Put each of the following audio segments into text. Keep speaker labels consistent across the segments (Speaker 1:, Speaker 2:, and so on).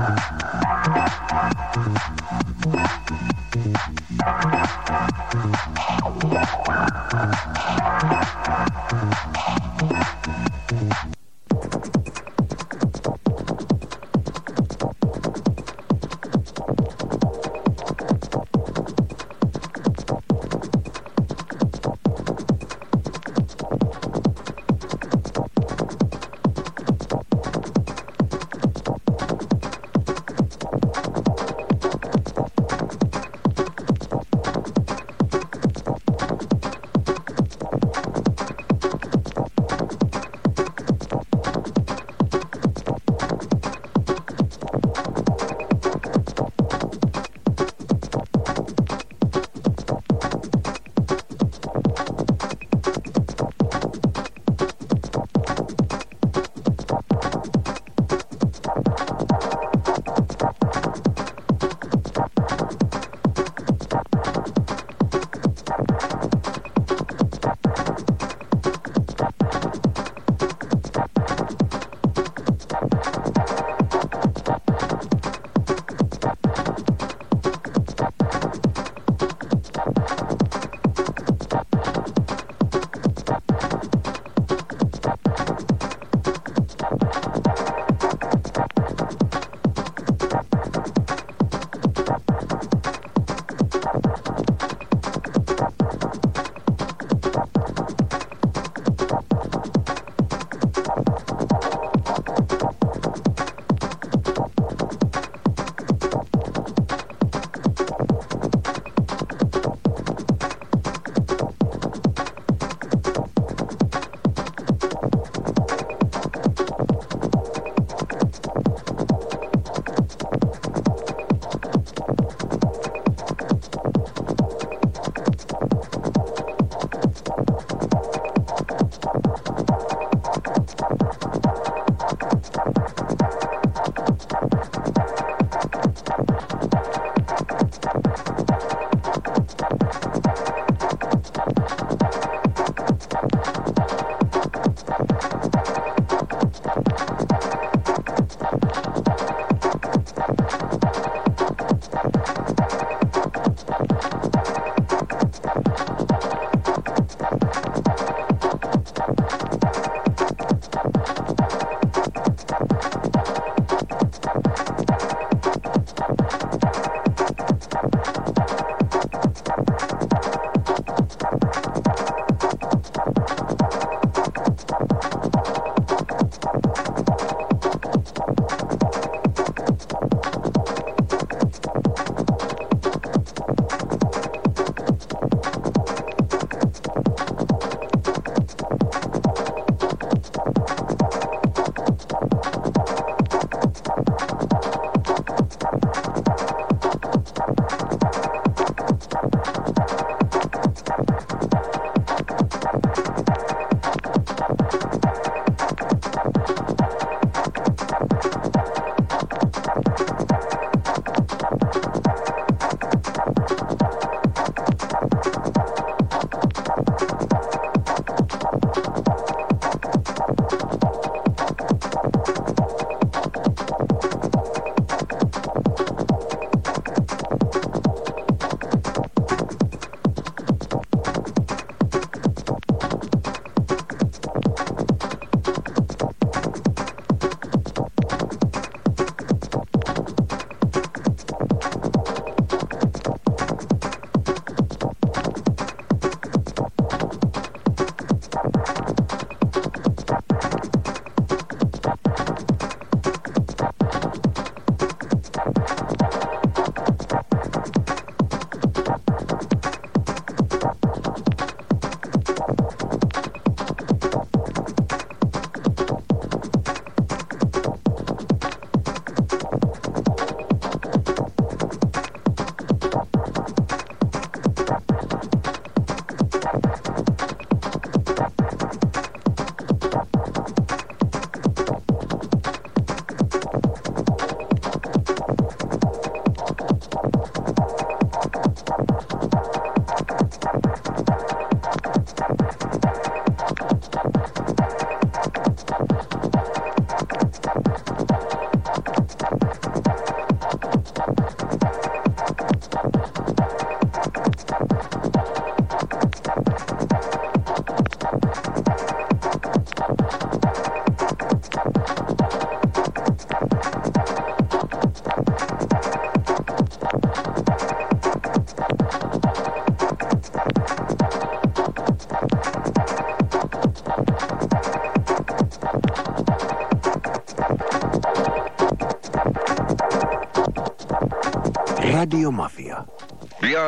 Speaker 1: Uh-huh.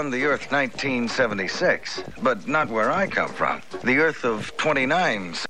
Speaker 1: the Earth 1976, but not where I come from. The Earth of 29s.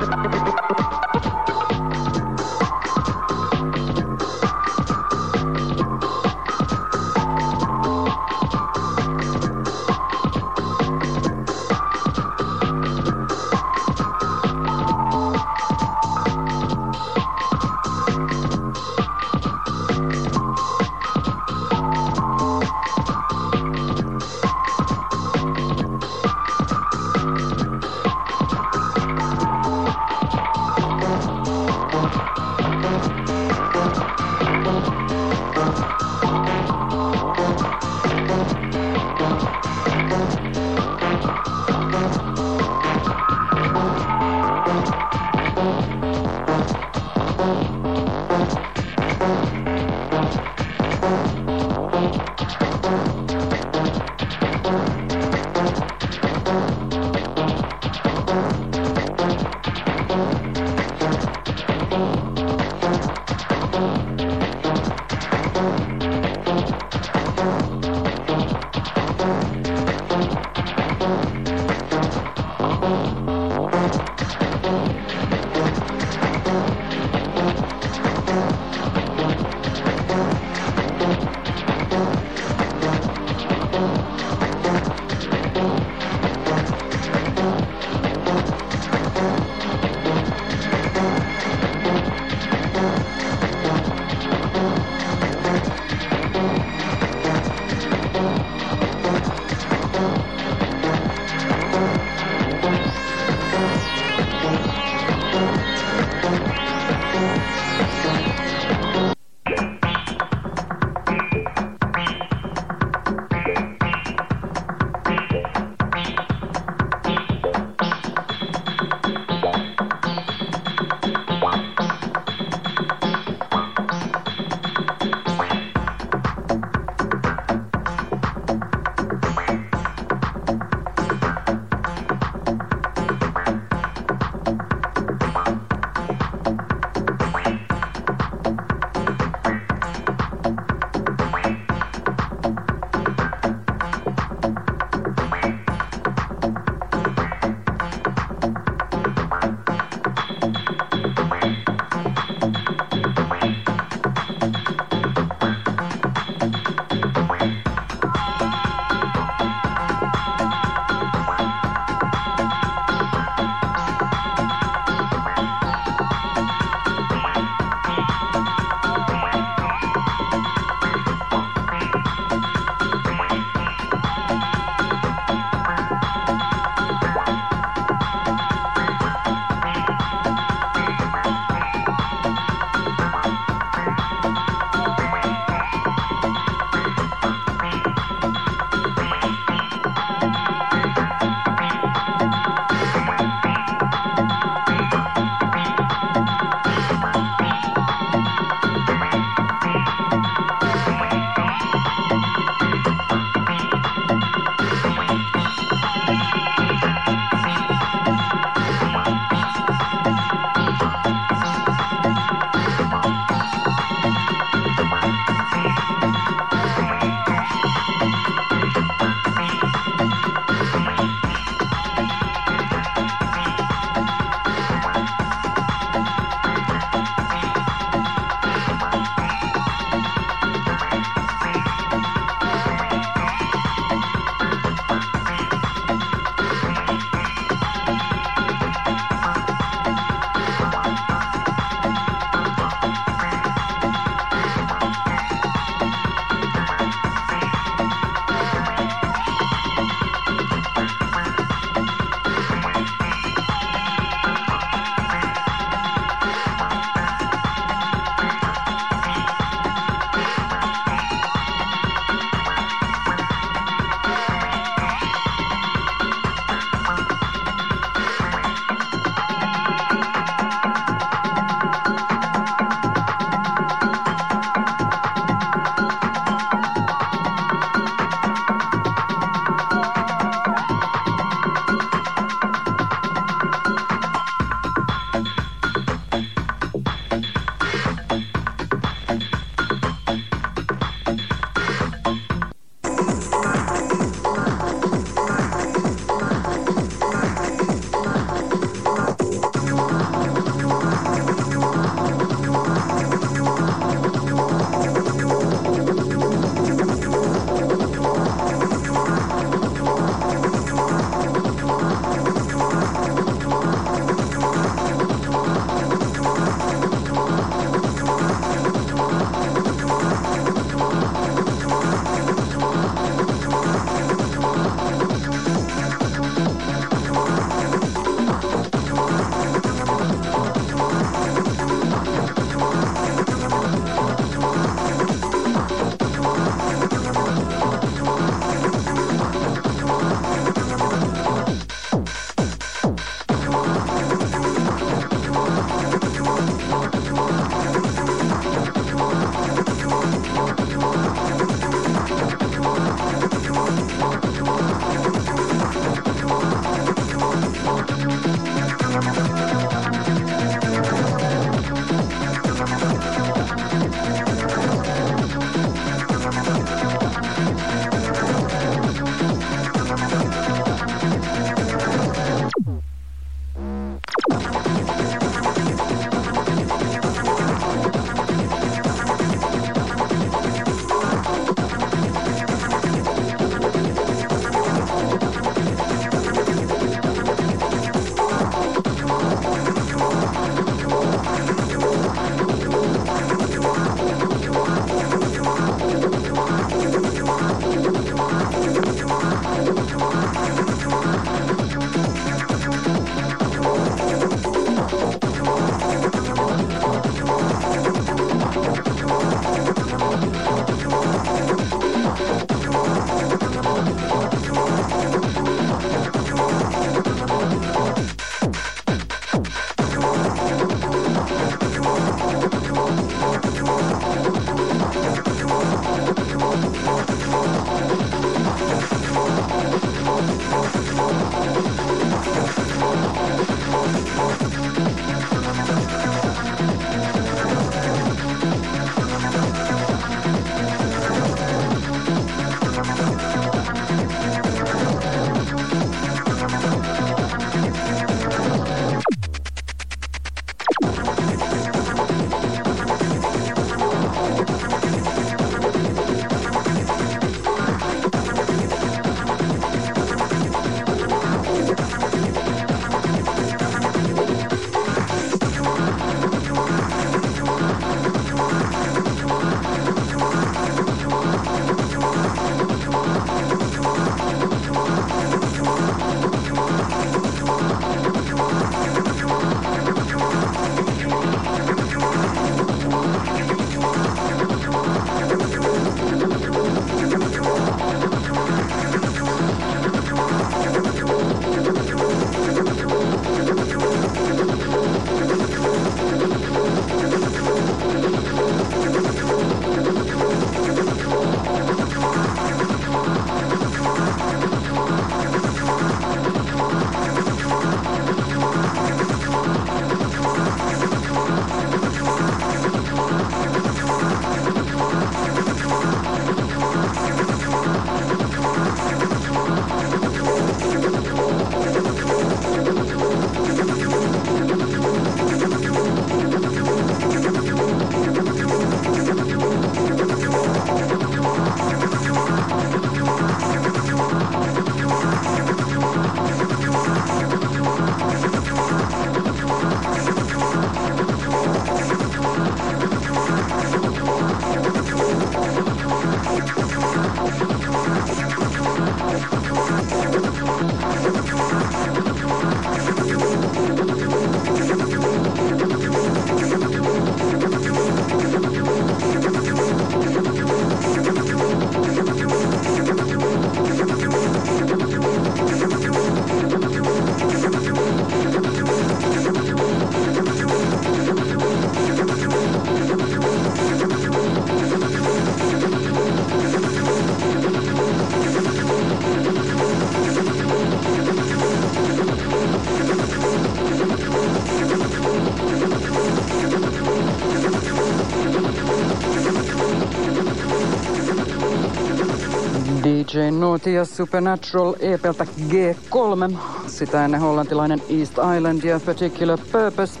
Speaker 2: DJ Naughty Supernatural EPltä G3. Sitä ennen hollantilainen East Island ja Particular Purpose.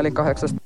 Speaker 2: Eli kahdeksasta